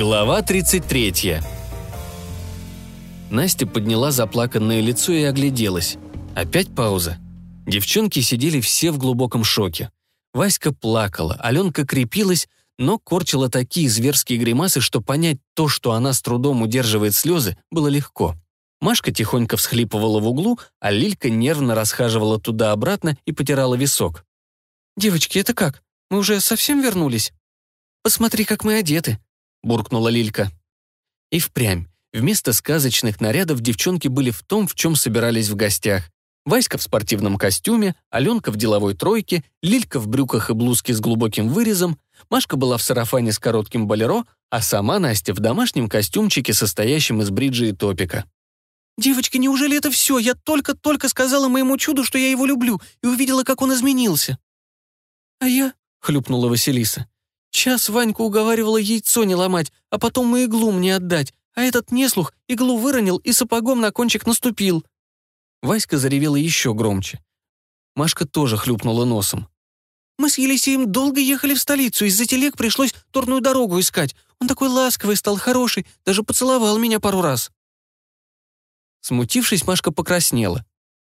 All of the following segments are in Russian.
Глава 33 Настя подняла заплаканное лицо и огляделась. Опять пауза. Девчонки сидели все в глубоком шоке. Васька плакала, Аленка крепилась, но корчила такие зверские гримасы, что понять то, что она с трудом удерживает слезы, было легко. Машка тихонько всхлипывала в углу, а Лилька нервно расхаживала туда-обратно и потирала висок. «Девочки, это как? Мы уже совсем вернулись?» «Посмотри, как мы одеты», — буркнула Лилька. И впрямь. Вместо сказочных нарядов девчонки были в том, в чем собирались в гостях. Васька в спортивном костюме, Аленка в деловой тройке, Лилька в брюках и блузке с глубоким вырезом, Машка была в сарафане с коротким болеро, а сама Настя в домашнем костюмчике, состоящем из бриджи и топика. «Девочки, неужели это все? Я только-только сказала моему чуду, что я его люблю, и увидела, как он изменился». «А я?» — хлюпнула Василиса. «Час Ваньку уговаривала яйцо не ломать, а потом и иглу мне отдать, а этот неслух иглу выронил и сапогом на кончик наступил». Васька заревела еще громче. Машка тоже хлюпнула носом. «Мы с Елисеем долго ехали в столицу, из-за телег пришлось турную дорогу искать. Он такой ласковый стал, хороший, даже поцеловал меня пару раз». Смутившись, Машка покраснела.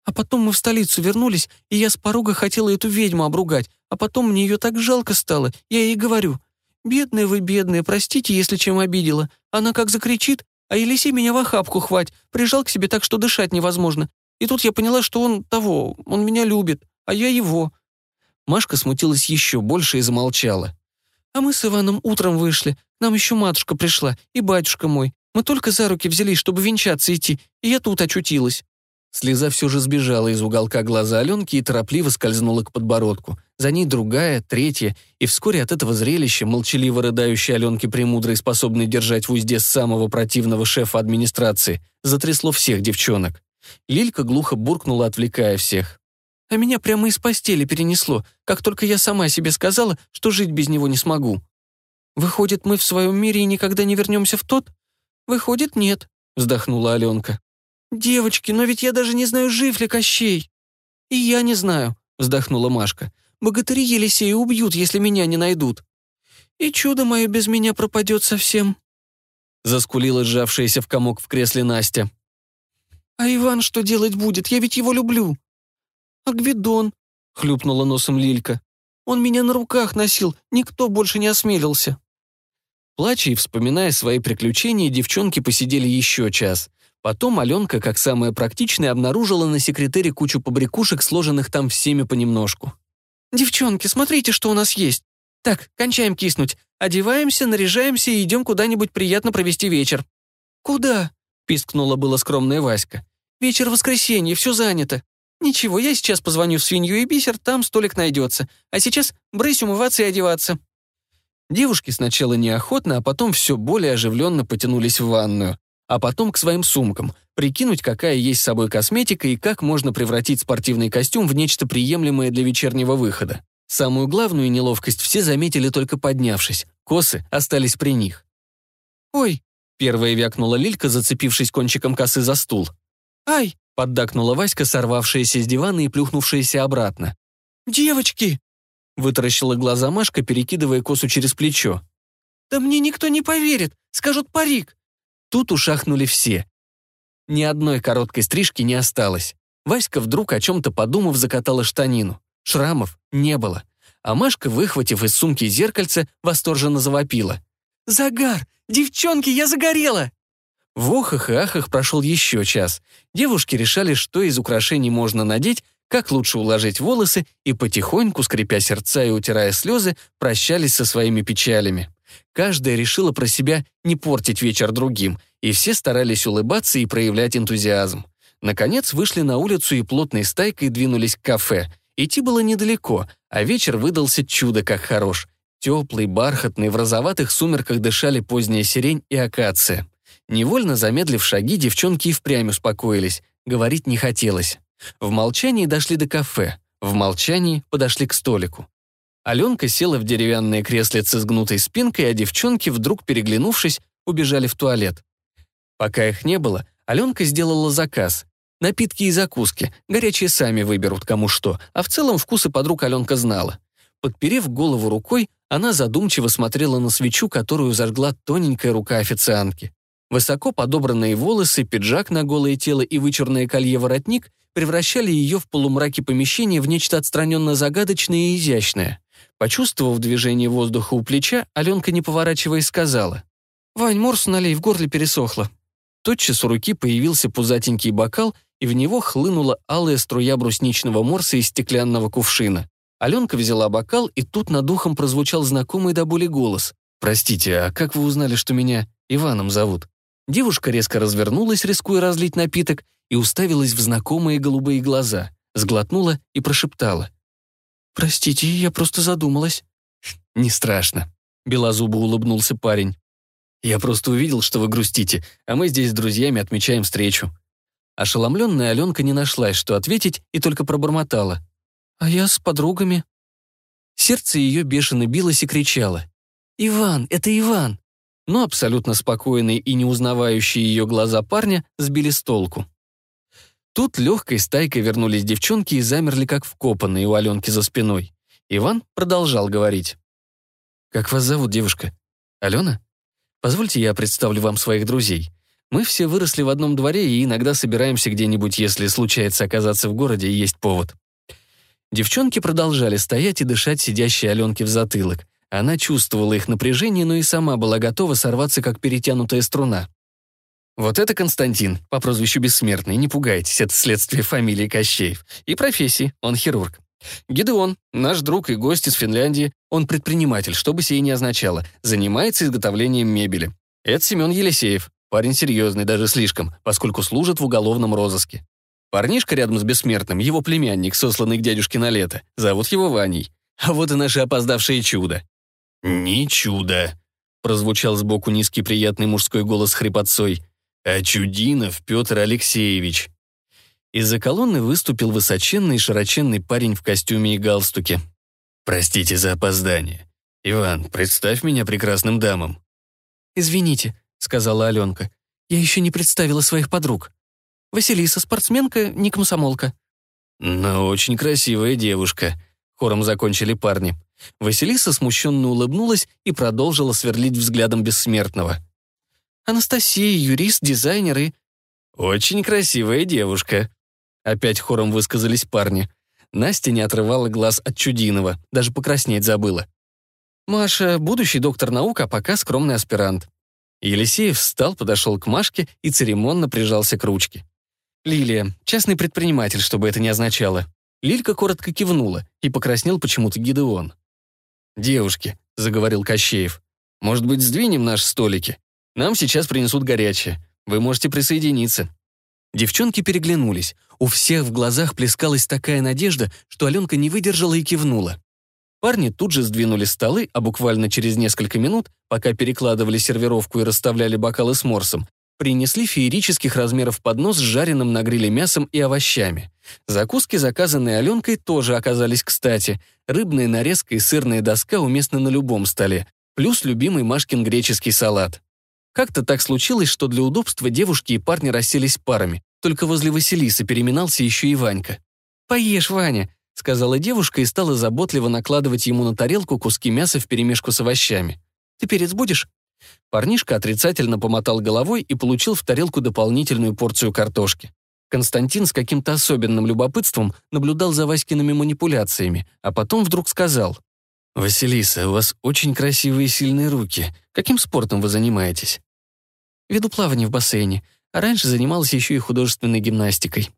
А потом мы в столицу вернулись, и я с порога хотела эту ведьму обругать, а потом мне ее так жалко стало, я ей говорю, «Бедная вы, бедная, простите, если чем обидела». Она как закричит, а Елисей меня в охапку хвать, прижал к себе так, что дышать невозможно. И тут я поняла, что он того, он меня любит, а я его». Машка смутилась еще больше и замолчала. «А мы с Иваном утром вышли, нам еще матушка пришла и батюшка мой. Мы только за руки взялись, чтобы венчаться идти, и я тут очутилась». Слеза все же сбежала из уголка глаза Аленки и торопливо скользнула к подбородку. За ней другая, третья, и вскоре от этого зрелища молчаливо рыдающей Аленки Премудрой, способной держать в узде самого противного шефа администрации, затрясло всех девчонок. Лилька глухо буркнула, отвлекая всех. «А меня прямо из постели перенесло, как только я сама себе сказала, что жить без него не смогу. Выходит, мы в своем мире и никогда не вернемся в тот? Выходит, нет», — вздохнула Аленка. «Девочки, но ведь я даже не знаю, жив ли Кощей». «И я не знаю», — вздохнула Машка. «Богатыри Елисея убьют, если меня не найдут». «И чудо мое без меня пропадет совсем», — заскулила сжавшаяся в комок в кресле Настя. «А Иван что делать будет? Я ведь его люблю». «А Гвидон?» — хлюпнула носом Лилька. «Он меня на руках носил, никто больше не осмелился». Плача и вспоминая свои приключения, девчонки посидели еще час. Потом Аленка, как самая практичная, обнаружила на секретере кучу побрякушек, сложенных там всеми понемножку. «Девчонки, смотрите, что у нас есть. Так, кончаем киснуть. Одеваемся, наряжаемся и идем куда-нибудь приятно провести вечер». «Куда?» — пискнула была скромная Васька. «Вечер воскресенье, все занято. Ничего, я сейчас позвоню в свинью и бисер, там столик найдется. А сейчас брысь умываться и одеваться». Девушки сначала неохотно, а потом все более оживленно потянулись в ванную а потом к своим сумкам, прикинуть, какая есть с собой косметика и как можно превратить спортивный костюм в нечто приемлемое для вечернего выхода. Самую главную неловкость все заметили только поднявшись, косы остались при них. «Ой!» — первая вякнула Лилька, зацепившись кончиком косы за стул. «Ай!» — поддакнула Васька, сорвавшаяся с дивана и плюхнувшаяся обратно. «Девочки!» — вытаращила глаза Машка, перекидывая косу через плечо. «Да мне никто не поверит! Скажут парик!» Тут ушахнули все. Ни одной короткой стрижки не осталось. Васька вдруг о чем-то подумав закатала штанину. Шрамов не было. А Машка, выхватив из сумки зеркальце, восторженно завопила. «Загар! Девчонки, я загорела!» В охах и ахах прошел еще час. Девушки решали, что из украшений можно надеть, как лучше уложить волосы, и потихоньку, скрипя сердца и утирая слезы, прощались со своими печалями. Каждая решила про себя не портить вечер другим, и все старались улыбаться и проявлять энтузиазм. Наконец вышли на улицу и плотной стайкой двинулись к кафе. Идти было недалеко, а вечер выдался чудо как хорош. Теплый, бархатный, в розоватых сумерках дышали поздняя сирень и акация. Невольно замедлив шаги, девчонки и впрямь успокоились. Говорить не хотелось. В молчании дошли до кафе. В молчании подошли к столику. Аленка села в деревянное креслице с гнутой спинкой, а девчонки, вдруг переглянувшись, убежали в туалет. Пока их не было, Аленка сделала заказ. Напитки и закуски, горячие сами выберут кому что, а в целом вкусы подруг Аленка знала. Подперев голову рукой, Она задумчиво смотрела на свечу, которую зажгла тоненькая рука официантки. Высоко подобранные волосы, пиджак на голое тело и вычурное колье-воротник превращали ее в полумраке помещения в нечто отстраненно загадочное и изящное. Почувствовав движение воздуха у плеча, Аленка, не поворачиваясь, сказала. «Вань, морс налей, в горле пересохло». Тотчас у руки появился пузатенький бокал, и в него хлынула алая струя брусничного морса из стеклянного кувшина. Аленка взяла бокал, и тут над ухом прозвучал знакомый до боли голос. «Простите, а как вы узнали, что меня Иваном зовут?» Девушка резко развернулась, рискуя разлить напиток, и уставилась в знакомые голубые глаза, сглотнула и прошептала. «Простите, я просто задумалась». «Не страшно», — белозубо улыбнулся парень. «Я просто увидел, что вы грустите, а мы здесь с друзьями отмечаем встречу». Ошеломленная Аленка не нашлась, что ответить, и только пробормотала. «А я с подругами». Сердце ее бешено билось и кричало. «Иван, это Иван!» Но абсолютно спокойные и не узнавающие ее глаза парня сбили с толку. Тут легкой стайкой вернулись девчонки и замерли как вкопанные у Аленки за спиной. Иван продолжал говорить. «Как вас зовут, девушка? Алена? Позвольте я представлю вам своих друзей. Мы все выросли в одном дворе и иногда собираемся где-нибудь, если случается оказаться в городе и есть повод». Девчонки продолжали стоять и дышать сидящей Аленке в затылок. Она чувствовала их напряжение, но и сама была готова сорваться, как перетянутая струна. Вот это Константин, по прозвищу Бессмертный, не пугайтесь, это следствие фамилии Кощеев. И профессии, он хирург. Гидеон, наш друг и гость из Финляндии, он предприниматель, что бы сие ни означало, занимается изготовлением мебели. Это Семен Елисеев, парень серьезный, даже слишком, поскольку служит в уголовном розыске. Парнишка рядом с Бессмертным, его племянник, сосланный к дядюшке на лето, зовут его Ваней. А вот и наше опоздавшее чудо. «Не чудо», — прозвучал сбоку низкий приятный мужской голос хрипотцой. «Очудинов Петр Алексеевич». Из-за колонны выступил высоченный и широченный парень в костюме и галстуке. «Простите за опоздание. Иван, представь меня прекрасным дамам». «Извините», — сказала Аленка. «Я еще не представила своих подруг. Василиса спортсменка, не комсомолка». «Но очень красивая девушка», — хором закончили парни. Василиса смущенно улыбнулась и продолжила сверлить взглядом бессмертного. Анастасия, юрист, дизайнер и...» «Очень красивая девушка», — опять хором высказались парни. Настя не отрывала глаз от Чудинова, даже покраснеть забыла. Маша — будущий доктор наук, а пока скромный аспирант. Елисеев встал, подошел к Машке и церемонно прижался к ручке. Лилия — частный предприниматель, чтобы это не означало. Лилька коротко кивнула, и покраснел почему-то Гидеон. «Девушки», — заговорил Кощеев, — «может быть, сдвинем наши столики? Нам сейчас принесут горячее. Вы можете присоединиться». Девчонки переглянулись. У всех в глазах плескалась такая надежда, что Аленка не выдержала и кивнула. Парни тут же сдвинули столы, а буквально через несколько минут, пока перекладывали сервировку и расставляли бокалы с морсом, принесли феерических размеров поднос с жареным на гриле мясом и овощами. Закуски, заказанные Аленкой, тоже оказались кстати. Рыбная нарезка и сырная доска уместны на любом столе, плюс любимый Машкин греческий салат. Как-то так случилось, что для удобства девушки и парни расселись парами. Только возле Василисы переминался еще и Ванька. «Поешь, Ваня», — сказала девушка и стала заботливо накладывать ему на тарелку куски мяса вперемешку с овощами. «Ты перец будешь?» Парнишка отрицательно помотал головой и получил в тарелку дополнительную порцию картошки. Константин с каким-то особенным любопытством наблюдал за Васькиными манипуляциями, а потом вдруг сказал. «Василиса, у вас очень красивые и сильные руки. Каким спортом вы занимаетесь?» Веду плавание в бассейне, а раньше занималась еще и художественной гимнастикой.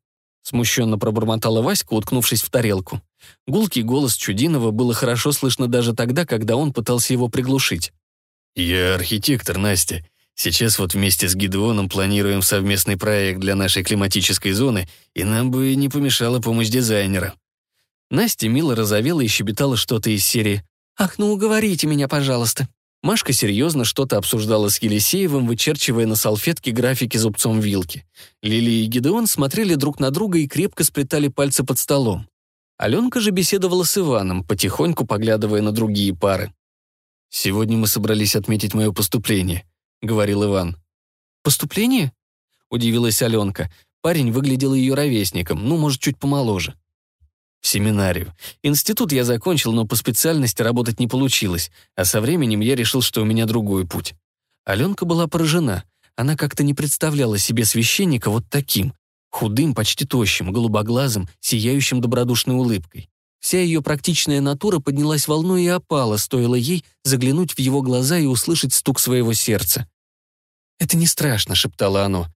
Смущенно пробормотала Васька, уткнувшись в тарелку. Гулкий голос Чудинова было хорошо слышно даже тогда, когда он пытался его приглушить. «Я архитектор, Настя. Сейчас вот вместе с Гидеоном планируем совместный проект для нашей климатической зоны, и нам бы не помешала помощь дизайнера». Настя мило разовела и щебетала что-то из серии «Ах, ну уговорите меня, пожалуйста». Машка серьезно что-то обсуждала с Елисеевым, вычерчивая на салфетке графики зубцом вилки. Лилия и Гидеон смотрели друг на друга и крепко сплетали пальцы под столом. Аленка же беседовала с Иваном, потихоньку поглядывая на другие пары. «Сегодня мы собрались отметить мое поступление», — говорил Иван. «Поступление?» — удивилась Аленка. Парень выглядел ее ровесником, ну, может, чуть помоложе. В семинарию. Институт я закончил, но по специальности работать не получилось, а со временем я решил, что у меня другой путь. Аленка была поражена. Она как-то не представляла себе священника вот таким. Худым, почти тощим, голубоглазым, сияющим добродушной улыбкой. Вся ее практичная натура поднялась волной и опала, стоило ей заглянуть в его глаза и услышать стук своего сердца. «Это не страшно», — шептало оно.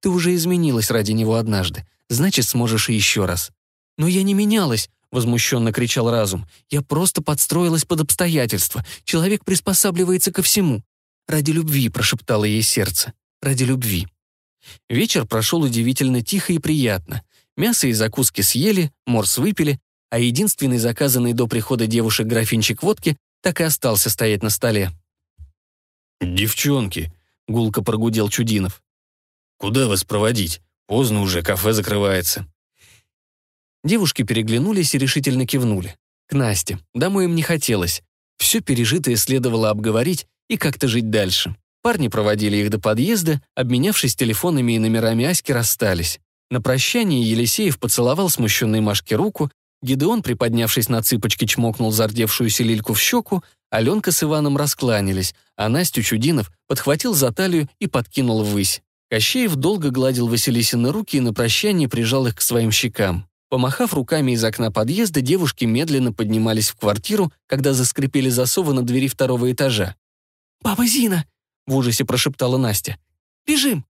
«Ты уже изменилась ради него однажды, значит, сможешь и еще раз». «Но я не менялась», — возмущенно кричал разум. «Я просто подстроилась под обстоятельства. Человек приспосабливается ко всему». «Ради любви», — прошептало ей сердце. «Ради любви». Вечер прошел удивительно тихо и приятно. Мясо и закуски съели, морс выпили, а единственный заказанный до прихода девушек графинчик водки так и остался стоять на столе. «Девчонки», — гулко прогудел Чудинов. «Куда вас проводить? Поздно уже, кафе закрывается». Девушки переглянулись и решительно кивнули. К Насте. Домой им не хотелось. Все пережитое следовало обговорить и как-то жить дальше. Парни проводили их до подъезда, обменявшись телефонами и номерами Аськи, расстались. На прощание Елисеев поцеловал смущенной Машке руку, Гидеон, приподнявшись на цыпочки, чмокнул зардевшуюся Лильку в щеку, Аленка с Иваном раскланялись, а Настю Чудинов подхватил за талию и подкинул ввысь. Кощеев долго гладил Василисины руки и на прощание прижал их к своим щекам. Помахав руками из окна подъезда, девушки медленно поднимались в квартиру, когда заскрипели засовы на двери второго этажа. «Баба Зина!» — в ужасе прошептала Настя. «Бежим!»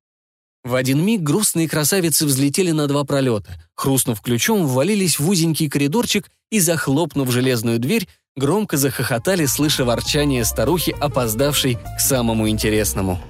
В один миг грустные красавицы взлетели на два пролета, хрустнув ключом, ввалились в узенький коридорчик и, захлопнув железную дверь, громко захохотали, слыша ворчание старухи, опоздавшей к самому интересному.